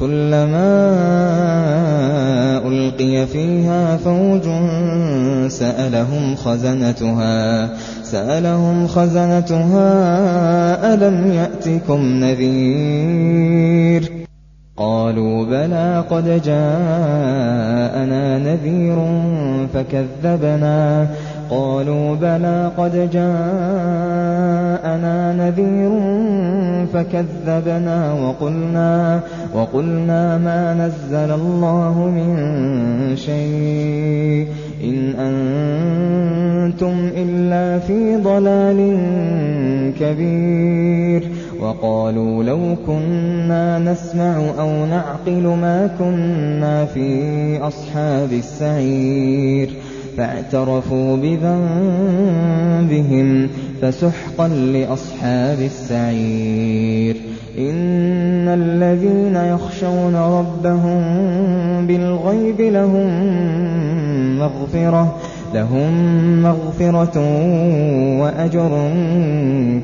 كُلَّمَا أُلْقِيَ فِيهَا فَوْجٌ سَأَلَهُمْ خَزَنَتُهَا أَلَمْ يَأْتِكُمْ نَذِيرٌ؟ قَالُوا بَلَىٰ قَدْ جَاءَنَا نَذِيرٌ فَكَذَّبْنَا. قَالُوا بَلَىٰ قَدْ جَاءَنَا نَذِيرٌ فَكَذَّبْنَا وَقُلْنَا مَا نَزَّلَ اللَّهُ مِن شَيْءٍ إِنْ أَنتُمْ إِلَّا فِي ضَلَالٍ كَبِيرٍ وَقَالُوا لَوْ كُنَّا نَسْمَعُ أَوْ نَعْقِلُ مَا كُنَّا فِي أَصْحَابِ السَّعِيرِ فَاعْتَرَفُوا بِذَنبِهِمْ فَسُحْقًا لِّأَصْحَابِ السَّعِيرِ. إِنَّ الَّذِينَ يَخْشَوْنَ رَبَّهُم بِالْغَيْبِ لَهُم مَّغْفِرَةٌ لهم مغفرة وأجر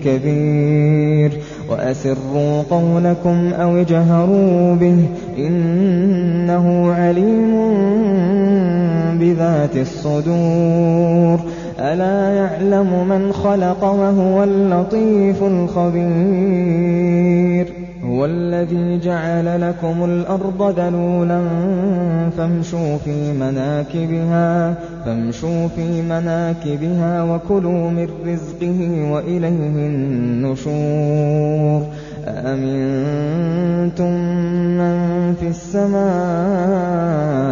كبير. وأسروا قولكم أو اجهروا به إنه عليم بذات الصدور ألا يعلم من خلق وهو اللطيف الخبير هُوَ الَّذِي جَعَلَ لَكُمُ الْأَرْضَ ذَلُولًا فَامْشُوا فِي مَنَاكِبِهَا وَكُلُوا مِن رِّزْقِهِ وَإِلَيْهِ النُّشُورُ أَأَمِنتُم مَّن فِي السَّمَاءِ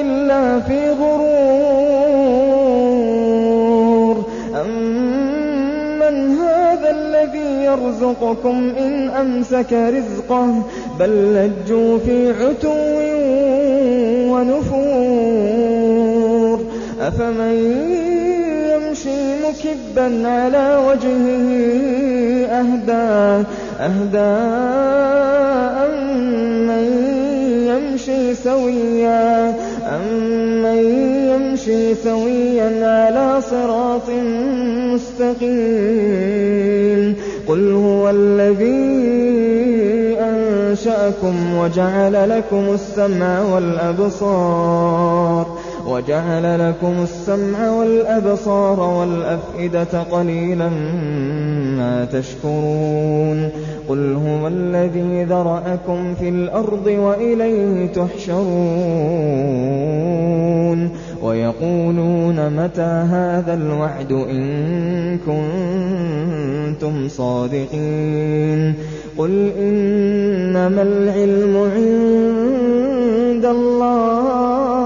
إِلَّا فِي غُرُورٍ. أَمَّنْ هَٰذَا الَّذِي يرزقكم إن أمسك رزقه بل لجوا في عتو ونفور. أفمن يمشي مكبا على وجهه أهدى أهدى أمن يمشي سويا. يمشي سويا على صراط مستقيم. قل هو الذي أنشأكم وجعل لكم السمع والأبصار. وجعل لكم السمع والأبصار والأفئدة قليلا ما تشكرون. قل هو الذي ذرأكم في الأرض وإليه تحشرون. ويقولون متى هذا الوعد إن كنتم صادقين قل إنما العلم عند الله